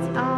clouds